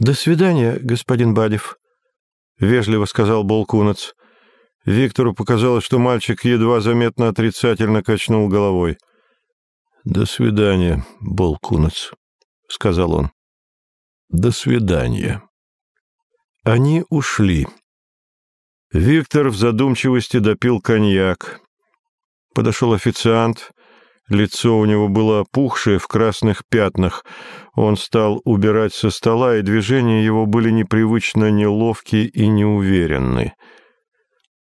«До свидания, господин Бадев», — вежливо сказал Болкунец. Виктору показалось, что мальчик едва заметно отрицательно качнул головой. «До свидания, Болкунец», — сказал он. «До свидания». Они ушли. Виктор в задумчивости допил коньяк. Подошел официант. Лицо у него было опухшее в красных пятнах. Он стал убирать со стола, и движения его были непривычно неловкие и неуверенны.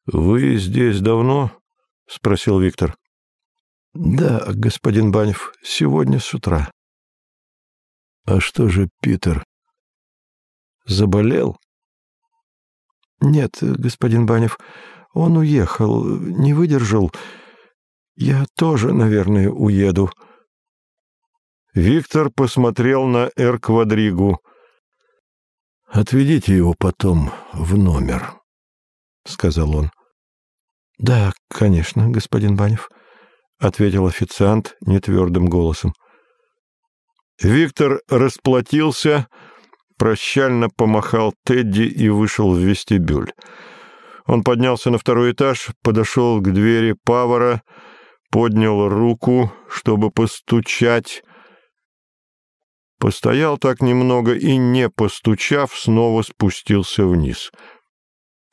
«Вы здесь давно?» — спросил Виктор. «Да, господин Банев, сегодня с утра». «А что же Питер?» «Заболел?» «Нет, господин Банев, он уехал, не выдержал. Я тоже, наверное, уеду». Виктор посмотрел на Эр-квадригу. «Отведите его потом в номер», — сказал он. «Да, конечно, господин Банев», — ответил официант нетвердым голосом. Виктор расплатился, прощально помахал Тедди и вышел в вестибюль. Он поднялся на второй этаж, подошел к двери Павара, поднял руку, чтобы постучать, постоял так немного и, не постучав, снова спустился вниз —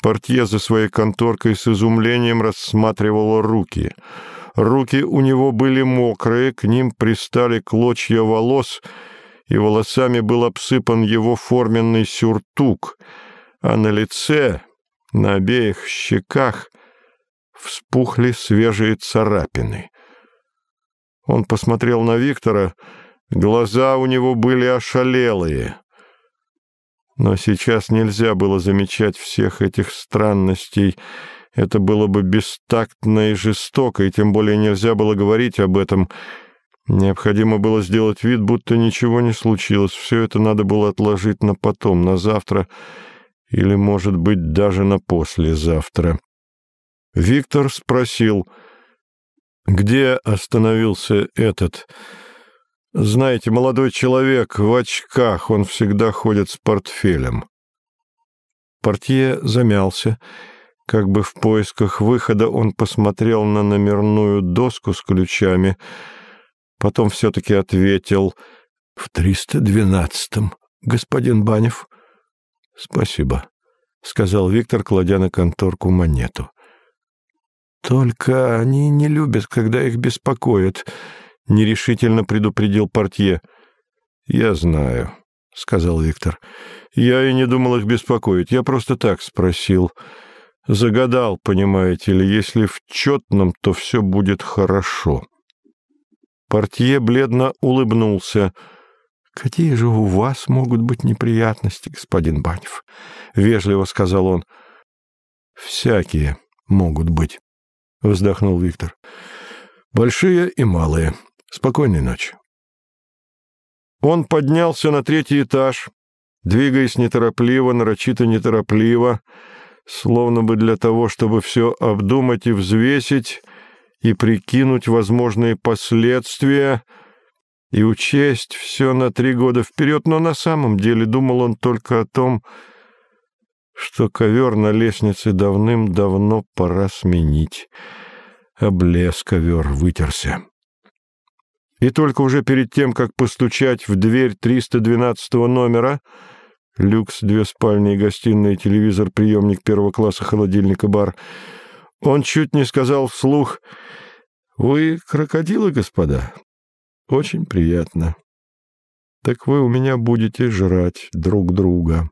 Портье за своей конторкой с изумлением рассматривал руки. Руки у него были мокрые, к ним пристали клочья волос, и волосами был обсыпан его форменный сюртук, а на лице, на обеих щеках, вспухли свежие царапины. Он посмотрел на Виктора, глаза у него были ошалелые. Но сейчас нельзя было замечать всех этих странностей. Это было бы бестактно и жестоко, и тем более нельзя было говорить об этом. Необходимо было сделать вид, будто ничего не случилось. Все это надо было отложить на потом, на завтра или, может быть, даже на послезавтра. Виктор спросил, где остановился этот... Знаете, молодой человек в очках, он всегда ходит с портфелем. Портье замялся. Как бы в поисках выхода он посмотрел на номерную доску с ключами, потом все-таки ответил «В триста двенадцатом, господин Банев». «Спасибо», — сказал Виктор, кладя на конторку монету. «Только они не любят, когда их беспокоят», — нерешительно предупредил портье. «Я знаю», — сказал Виктор. «Я и не думал их беспокоить. Я просто так спросил. Загадал, понимаете ли, если в четном, то все будет хорошо». Портье бледно улыбнулся. «Какие же у вас могут быть неприятности, господин Банев?» — вежливо сказал он. «Всякие могут быть», — вздохнул Виктор. «Большие и малые. Спокойной ночи. Он поднялся на третий этаж, двигаясь неторопливо, нарочито неторопливо, словно бы для того, чтобы все обдумать и взвесить, и прикинуть возможные последствия, и учесть все на три года вперед, но на самом деле думал он только о том, что ковер на лестнице давным-давно пора сменить. Облез ковер, вытерся. И только уже перед тем, как постучать в дверь 312 номера, люкс, две спальни и гостиная, телевизор, приемник первого класса, холодильник и бар, он чуть не сказал вслух «Вы крокодилы, господа? Очень приятно. Так вы у меня будете жрать друг друга».